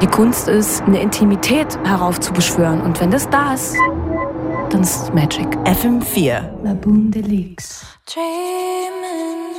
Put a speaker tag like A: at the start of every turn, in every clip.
A: Die Kunst ist, eine Intimität heraufzubeschwören. Und wenn das da ist, dann ist es Magic.
B: FM4.
A: La Boom Deluxe.
C: Dreaming.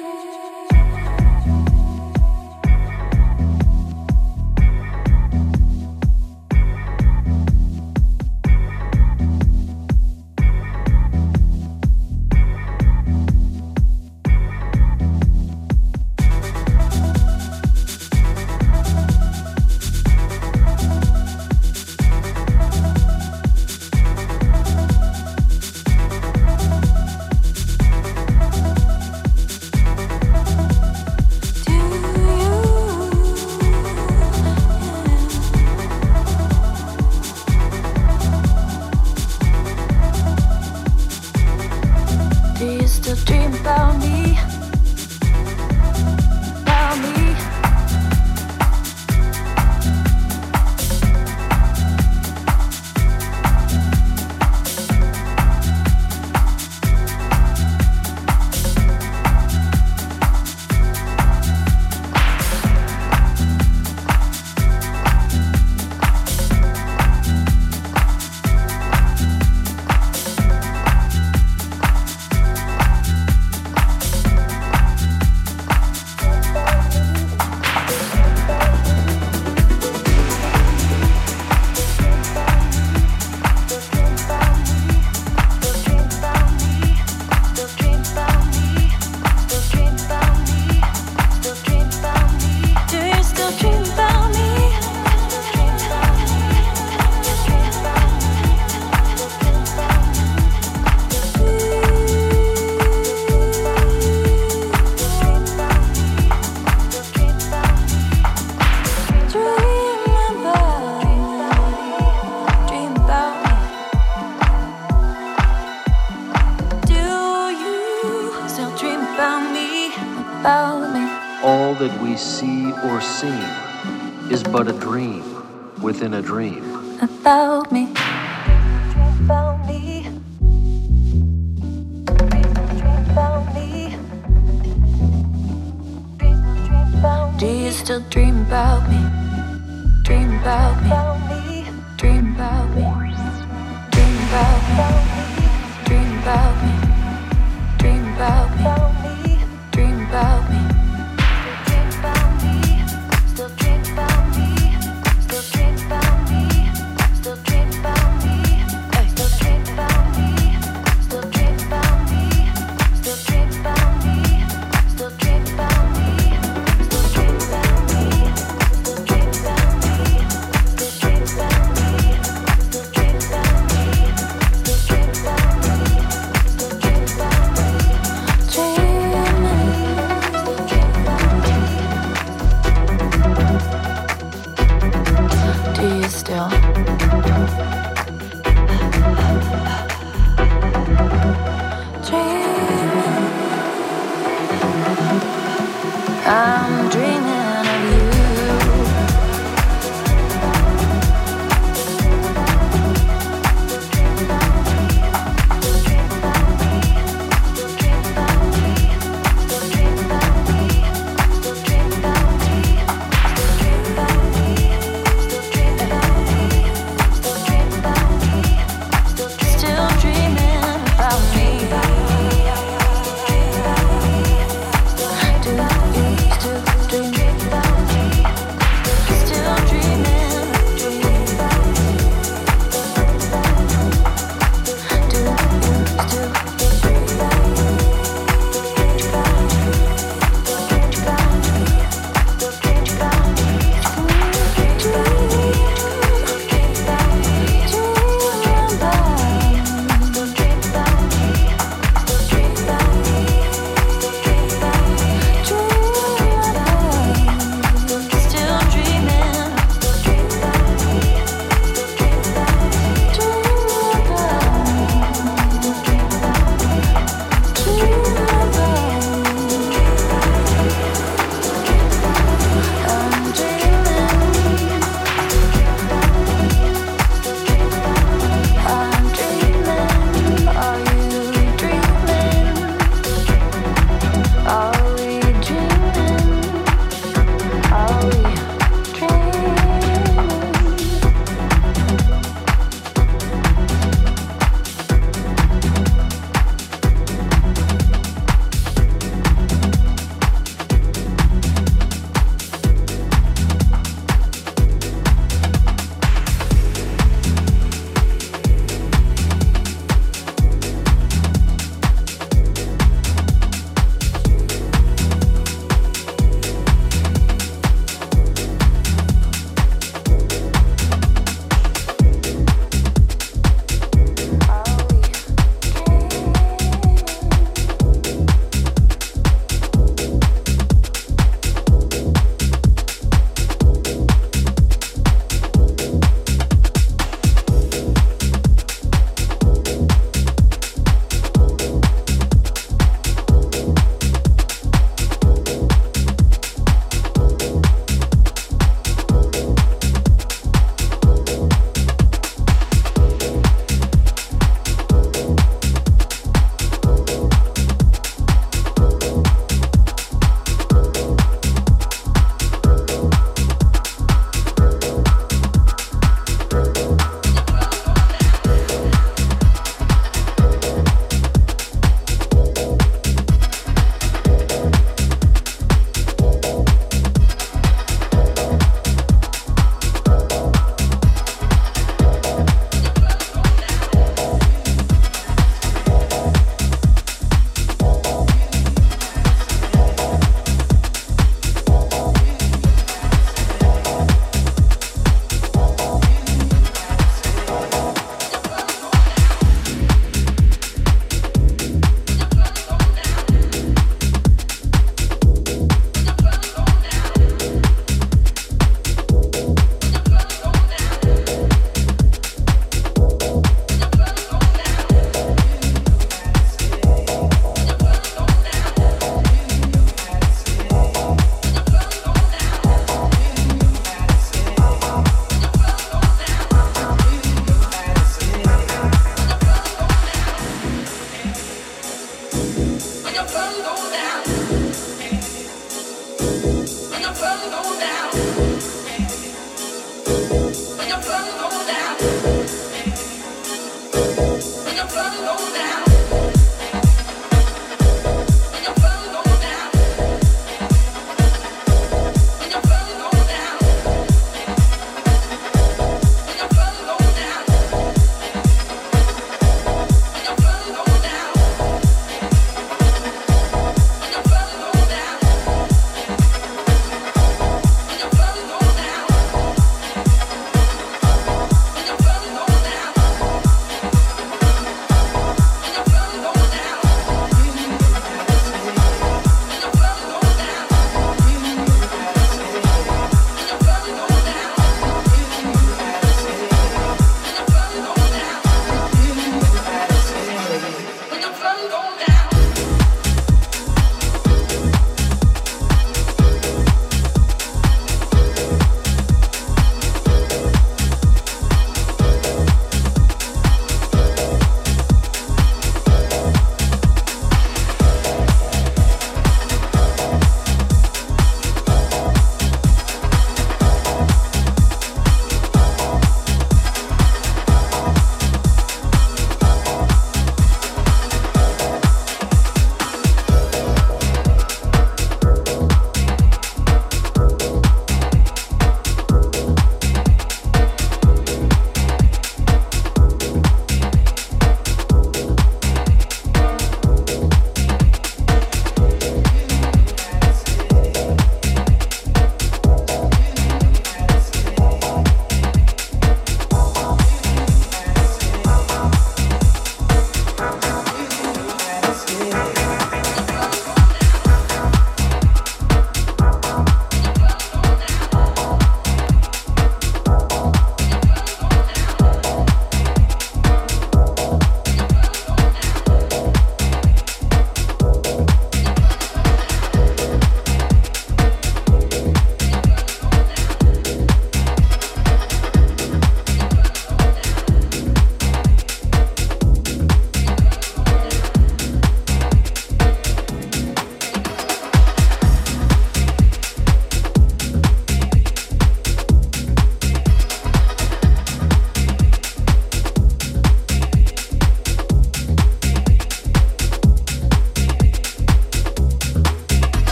B: see or seem is but a dream within a dream.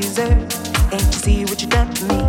B: Deserve, can't you see what you done to me?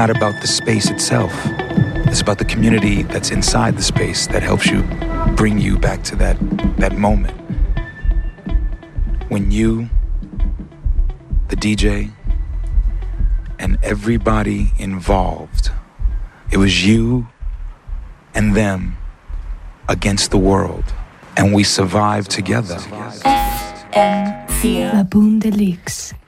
D: Not about the space itself. It's about the community that's inside the space that helps you bring you back to that, that moment. When you, the DJ, and everybody involved, it was you and them against the world. And we survived together.
A: La Boum De Luxe.